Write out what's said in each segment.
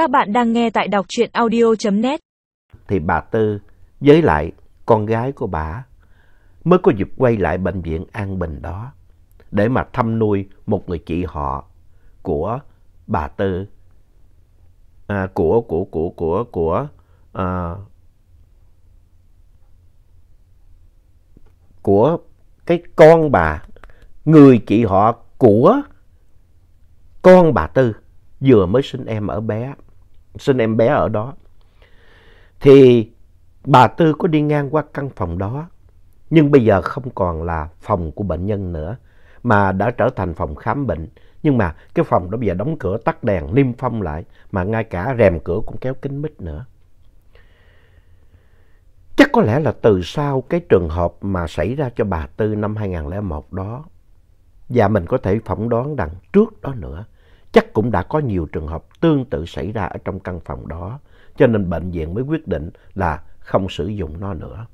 Các bạn đang nghe tại đọc truyện audio.net. Thì bà Tư với lại con gái của bà mới có dịp quay lại bệnh viện An Bình đó để mà thăm nuôi một người chị họ của bà Tư, à, của, của, của, của, của, à, của cái con bà, người chị họ của con bà Tư vừa mới sinh em ở bé, sinh em bé ở đó. Thì bà Tư có đi ngang qua căn phòng đó, nhưng bây giờ không còn là phòng của bệnh nhân nữa, mà đã trở thành phòng khám bệnh. Nhưng mà cái phòng đó bây giờ đóng cửa tắt đèn, niêm phong lại, mà ngay cả rèm cửa cũng kéo kín mít nữa. Chắc có lẽ là từ sau cái trường hợp mà xảy ra cho bà Tư năm 2001 đó, và mình có thể phỏng đoán rằng trước đó nữa, chắc cũng đã có nhiều trường hợp tương tự xảy ra ở trong căn phòng đó, cho nên bệnh viện mới quyết định là không sử dụng nó nữa.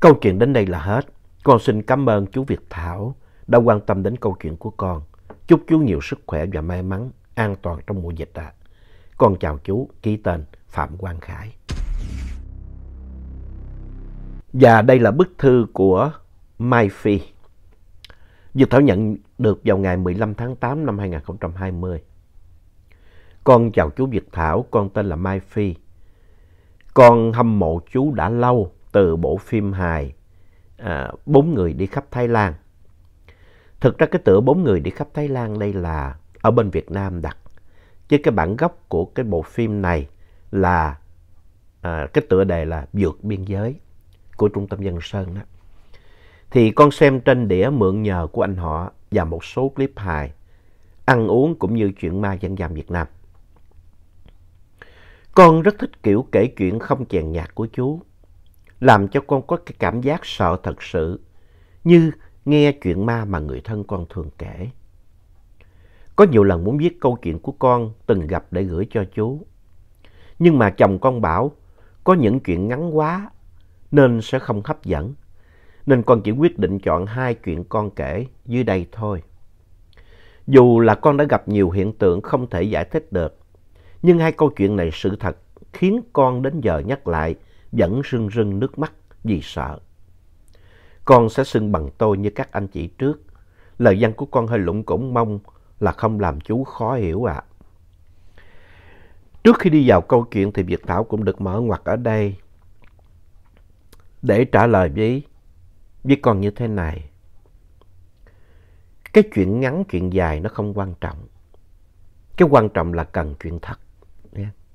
Câu chuyện đến đây là hết. Con xin cảm ơn chú Việt Thảo đã quan tâm đến câu chuyện của con. Chúc chú nhiều sức khỏe và may mắn, an toàn trong mùa dịch ạ. Con chào chú, ký tên Phạm Quang Khải. Và đây là bức thư của Mai Phi. Việt Thảo nhận được vào ngày 15 tháng 8 năm 2020. Con chào chú Việt Thảo, con tên là Mai Phi. Con hâm mộ chú đã lâu từ bộ phim hài à, Bốn người đi khắp Thái Lan. Thực ra cái tựa Bốn người đi khắp Thái Lan đây là ở bên Việt Nam đặt. Chứ cái bản gốc của cái bộ phim này là à, cái tựa đề là Vượt Biên Giới của Trung tâm Dân Sơn đó. Thì con xem trên đĩa mượn nhờ của anh họ và một số clip hài, ăn uống cũng như chuyện ma dân gian Việt Nam. Con rất thích kiểu kể chuyện không chèn nhạc của chú, làm cho con có cái cảm giác sợ thật sự, như nghe chuyện ma mà người thân con thường kể. Có nhiều lần muốn viết câu chuyện của con từng gặp để gửi cho chú. Nhưng mà chồng con bảo có những chuyện ngắn quá nên sẽ không hấp dẫn. Nên con chỉ quyết định chọn hai chuyện con kể dưới đây thôi. Dù là con đã gặp nhiều hiện tượng không thể giải thích được, nhưng hai câu chuyện này sự thật khiến con đến giờ nhắc lại vẫn rưng rưng nước mắt vì sợ. Con sẽ xưng bằng tôi như các anh chị trước. Lời văn của con hơi lụng củng mong là không làm chú khó hiểu ạ. À. Trước khi đi vào câu chuyện thì Việt Thảo cũng được mở ngoặt ở đây để trả lời với, với con như thế này. Cái chuyện ngắn, chuyện dài nó không quan trọng. Cái quan trọng là cần chuyện thật,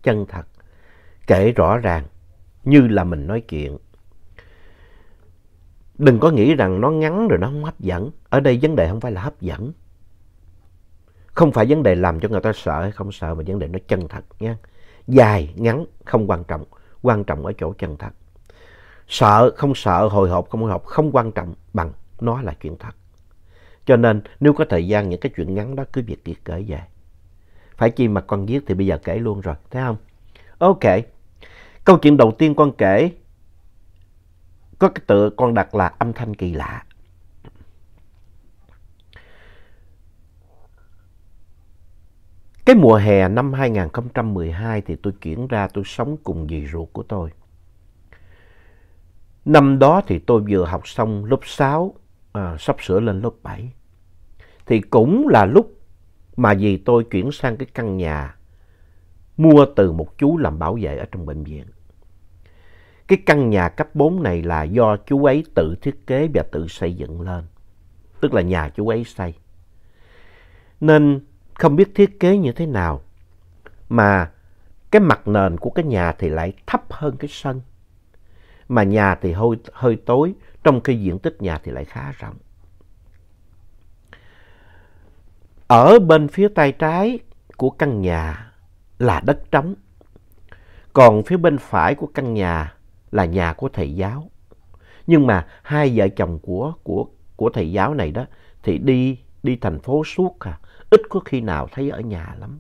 chân thật, kể rõ ràng như là mình nói chuyện. Đừng có nghĩ rằng nó ngắn rồi nó không hấp dẫn. Ở đây vấn đề không phải là hấp dẫn. Không phải vấn đề làm cho người ta sợ hay không sợ mà vấn đề nó chân thật nha. Dài, ngắn không quan trọng. Quan trọng ở chỗ chân thật. Sợ, không sợ, hồi hộp, không hồi hộp không quan trọng bằng nó là chuyện thật. Cho nên nếu có thời gian những cái chuyện ngắn đó cứ việc việc kể về. Phải chi mà con viết thì bây giờ kể luôn rồi, thấy không? Ok. Câu chuyện đầu tiên con kể có cái tựa con đặt là âm thanh kỳ lạ. Cái mùa hè năm 2012 thì tôi chuyển ra tôi sống cùng dì ruột của tôi. Năm đó thì tôi vừa học xong lớp 6, à, sắp sửa lên lớp 7. Thì cũng là lúc mà dì tôi chuyển sang cái căn nhà mua từ một chú làm bảo vệ ở trong bệnh viện. Cái căn nhà cấp 4 này là do chú ấy tự thiết kế và tự xây dựng lên. Tức là nhà chú ấy xây. Nên không biết thiết kế như thế nào mà cái mặt nền của cái nhà thì lại thấp hơn cái sân. Mà nhà thì hơi, hơi tối, trong khi diện tích nhà thì lại khá rộng. Ở bên phía tay trái của căn nhà là đất trống. Còn phía bên phải của căn nhà là nhà của thầy giáo. Nhưng mà hai vợ chồng của, của, của thầy giáo này đó thì đi, đi thành phố suốt à. Ít có khi nào thấy ở nhà lắm.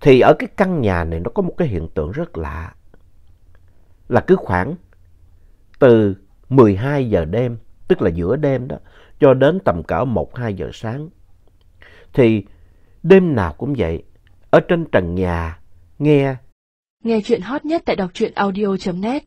Thì ở cái căn nhà này nó có một cái hiện tượng rất lạ. Là cứ khoảng từ 12 giờ đêm, tức là giữa đêm đó, cho đến tầm cỡ 1-2 giờ sáng. Thì Đêm nào cũng vậy, ở trên trần nhà, nghe Nghe chuyện hot nhất tại đọc truyện audio.net